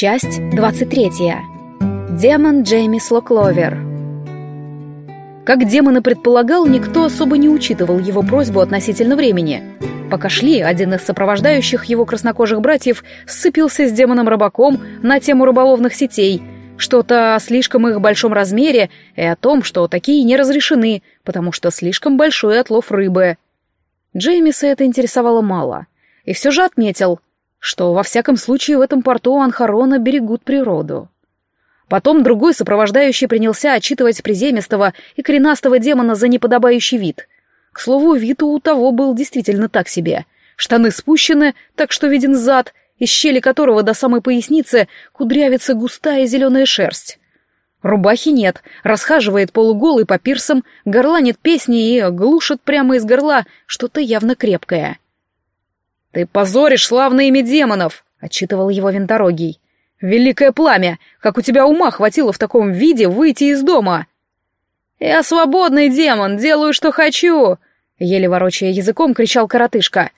Часть 23. Демон Джеймис Локловер. Как демон и предполагал, никто особо не учитывал его просьбу относительно времени. Пока шли, один из сопровождающих его краснокожих братьев сцепился с демоном-рыбаком на тему рыболовных сетей, что-то о слишком их большом размере и о том, что такие не разрешены, потому что слишком большой отлов рыбы. Джеймиса это интересовало мало. И все же отметил — что во всяком случае в этом порту Анхарона берегут природу. Потом другой сопровождающий принялся отчитывать приземистого и коренастого демона за неподобающий вид. К слову, вид у того был действительно так себе. Штаны спущены, так что виден зад, из щели которого до самой поясницы кудрявится густая зеленая шерсть. Рубахи нет, расхаживает полуголый по пирсам, горланит песни и глушит прямо из горла что-то явно крепкое — «Ты позоришь славное имя демонов!» — отчитывал его винторогий. «Великое пламя! Как у тебя ума хватило в таком виде выйти из дома!» «Я свободный демон, делаю, что хочу!» Еле ворочая языком, кричал коротышка.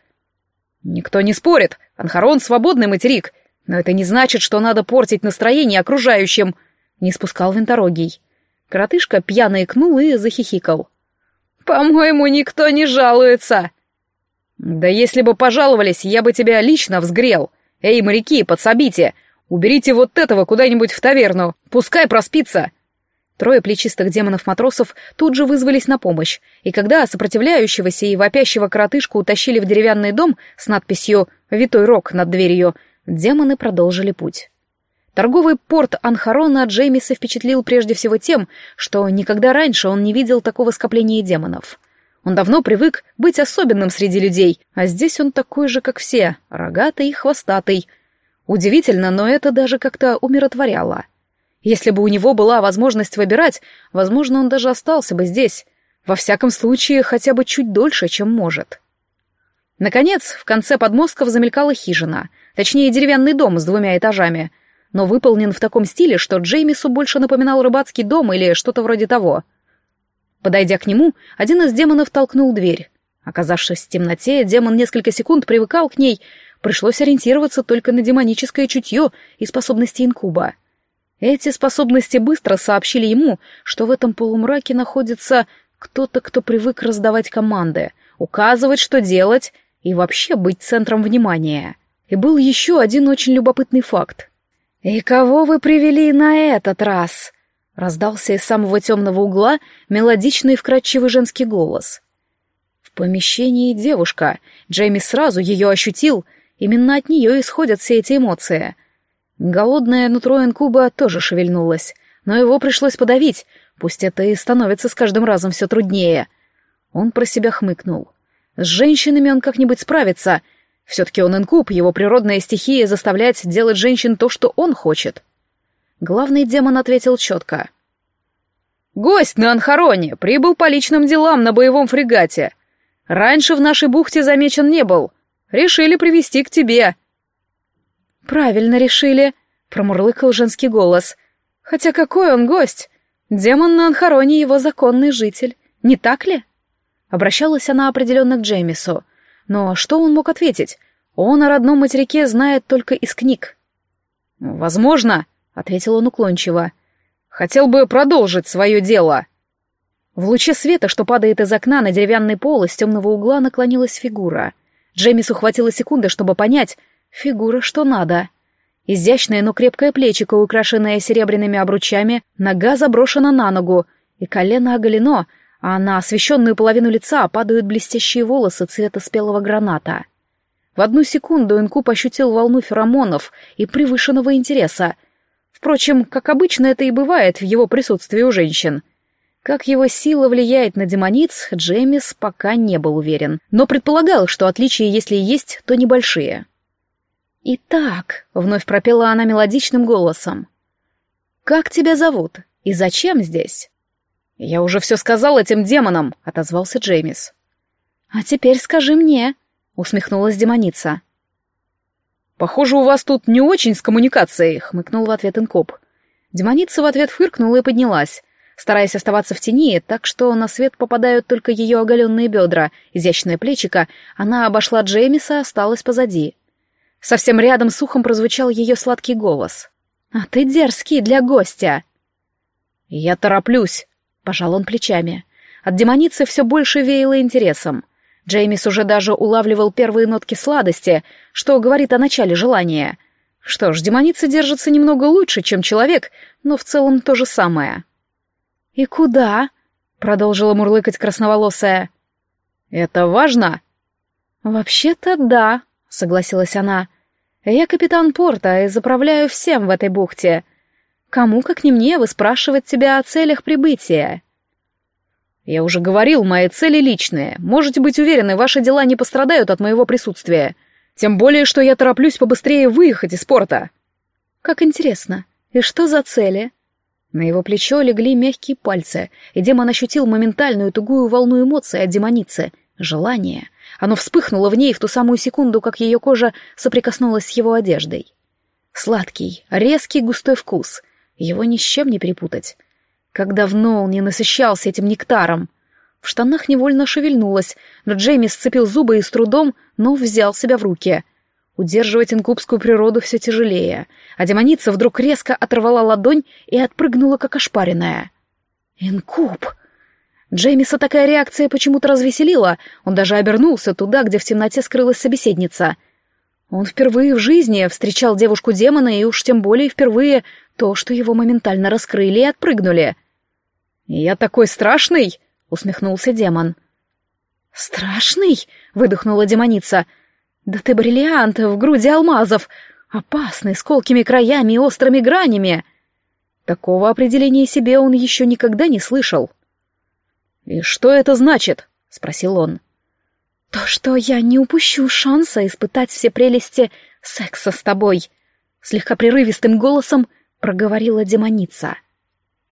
«Никто не спорит, Анхарон — свободный материк, но это не значит, что надо портить настроение окружающим!» Не спускал винторогий. Коротышка пьяно икнул и захихикал. «По-моему, никто не жалуется!» «Да если бы пожаловались, я бы тебя лично взгрел. Эй, моряки, подсобите! Уберите вот этого куда-нибудь в таверну, пускай проспится!» Трое плечистых демонов-матросов тут же вызвались на помощь, и когда сопротивляющегося и вопящего коротышку утащили в деревянный дом с надписью «Витой рог» над дверью, демоны продолжили путь. Торговый порт Анхарона Джеймиса впечатлил прежде всего тем, что никогда раньше он не видел такого скопления демонов — он давно привык быть особенным среди людей, а здесь он такой же, как все, рогатый и хвостатый. Удивительно, но это даже как-то умиротворяло. Если бы у него была возможность выбирать, возможно, он даже остался бы здесь. Во всяком случае, хотя бы чуть дольше, чем может. Наконец, в конце подмостков замелькала хижина, точнее, деревянный дом с двумя этажами, но выполнен в таком стиле, что Джеймису больше напоминал рыбацкий дом или что-то вроде того — Подойдя к нему, один из демонов толкнул дверь. Оказавшись в темноте, демон несколько секунд привыкал к ней, пришлось ориентироваться только на демоническое чутье и способности инкуба. Эти способности быстро сообщили ему, что в этом полумраке находится кто-то, кто привык раздавать команды, указывать, что делать, и вообще быть центром внимания. И был еще один очень любопытный факт. «И кого вы привели на этот раз?» Раздался из самого темного угла мелодичный и вкрадчивый женский голос. В помещении девушка. Джейми сразу ее ощутил. Именно от нее исходят все эти эмоции. Голодное нутро инкуба тоже шевельнулось, но его пришлось подавить, пусть это и становится с каждым разом все труднее. Он про себя хмыкнул. С женщинами он как-нибудь справится. Все-таки он инкуб, его природная стихия заставлять делать женщин то, что он хочет. — Главный демон ответил четко. «Гость на Анхароне прибыл по личным делам на боевом фрегате. Раньше в нашей бухте замечен не был. Решили привести к тебе». «Правильно решили», — промурлыкал женский голос. «Хотя какой он гость? Демон на Анхароне его законный житель, не так ли?» Обращалась она определенно к Джеймису. Но что он мог ответить? Он о родном материке знает только из книг. «Возможно», — ответил он уклончиво. «Хотел бы продолжить свое дело». В луче света, что падает из окна на деревянный пол, из темного угла наклонилась фигура. Джеймису хватило секунды, чтобы понять, фигура что надо. Изящное, но крепкое плечико, украшенное серебряными обручами, нога заброшена на ногу, и колено оголено, а на освещенную половину лица падают блестящие волосы цвета спелого граната. В одну секунду Инкуб ощутил волну феромонов и превышенного интереса — Впрочем, как обычно это и бывает в его присутствии у женщин. Как его сила влияет на демониц, Джеймис пока не был уверен, но предполагал, что отличия, если и есть, то небольшие. «Итак», — вновь пропела она мелодичным голосом, — «как тебя зовут и зачем здесь?» «Я уже все сказал этим демонам», — отозвался Джеймис. «А теперь скажи мне», — усмехнулась демоница. «Похоже, у вас тут не очень с коммуникацией», — хмыкнул в ответ Инкоп. Демоница в ответ фыркнула и поднялась, стараясь оставаться в тени, так что на свет попадают только ее оголенные бедра, изящное плечико, она обошла Джеймиса, осталась позади. Совсем рядом с ухом прозвучал ее сладкий голос. «А ты дерзкий для гостя!» «Я тороплюсь», — пожал он плечами. От демоницы все больше веяло интересом. Джеймис уже даже улавливал первые нотки сладости, что говорит о начале желания. Что ж, демоница держится немного лучше, чем человек, но в целом то же самое. «И куда?» — продолжила мурлыкать красноволосая. «Это важно?» «Вообще-то да», — согласилась она. «Я капитан порта и заправляю всем в этой бухте. Кому, как не мне, выспрашивать тебя о целях прибытия?» «Я уже говорил, мои цели личные. Можете быть уверены, ваши дела не пострадают от моего присутствия. Тем более, что я тороплюсь побыстрее выехать из порта». «Как интересно. И что за цели?» На его плечо легли мягкие пальцы, и демон ощутил моментальную тугую волну эмоций от демоницы — желание. Оно вспыхнуло в ней в ту самую секунду, как ее кожа соприкоснулась с его одеждой. Сладкий, резкий, густой вкус. Его ни с чем не перепутать. Как давно он не насыщался этим нектаром. В штанах невольно шевельнулось, но Джейми сцепил зубы и с трудом, но взял себя в руки. Удерживать инкубскую природу все тяжелее, а демоница вдруг резко оторвала ладонь и отпрыгнула, как ошпаренная. «Инкуб!» Джеймиса такая реакция почему-то развеселила, он даже обернулся туда, где в темноте скрылась собеседница. Он впервые в жизни встречал девушку-демона, и уж тем более впервые то, что его моментально раскрыли и отпрыгнули. «Я такой страшный!» — усмехнулся демон. «Страшный?» — выдохнула демоница. «Да ты бриллиант в груди алмазов! Опасный, с колкими краями и острыми гранями!» Такого определения себе он еще никогда не слышал. «И что это значит?» — спросил он. «То, что я не упущу шанса испытать все прелести секса с тобой», — слегка прерывистым голосом проговорила демоница. —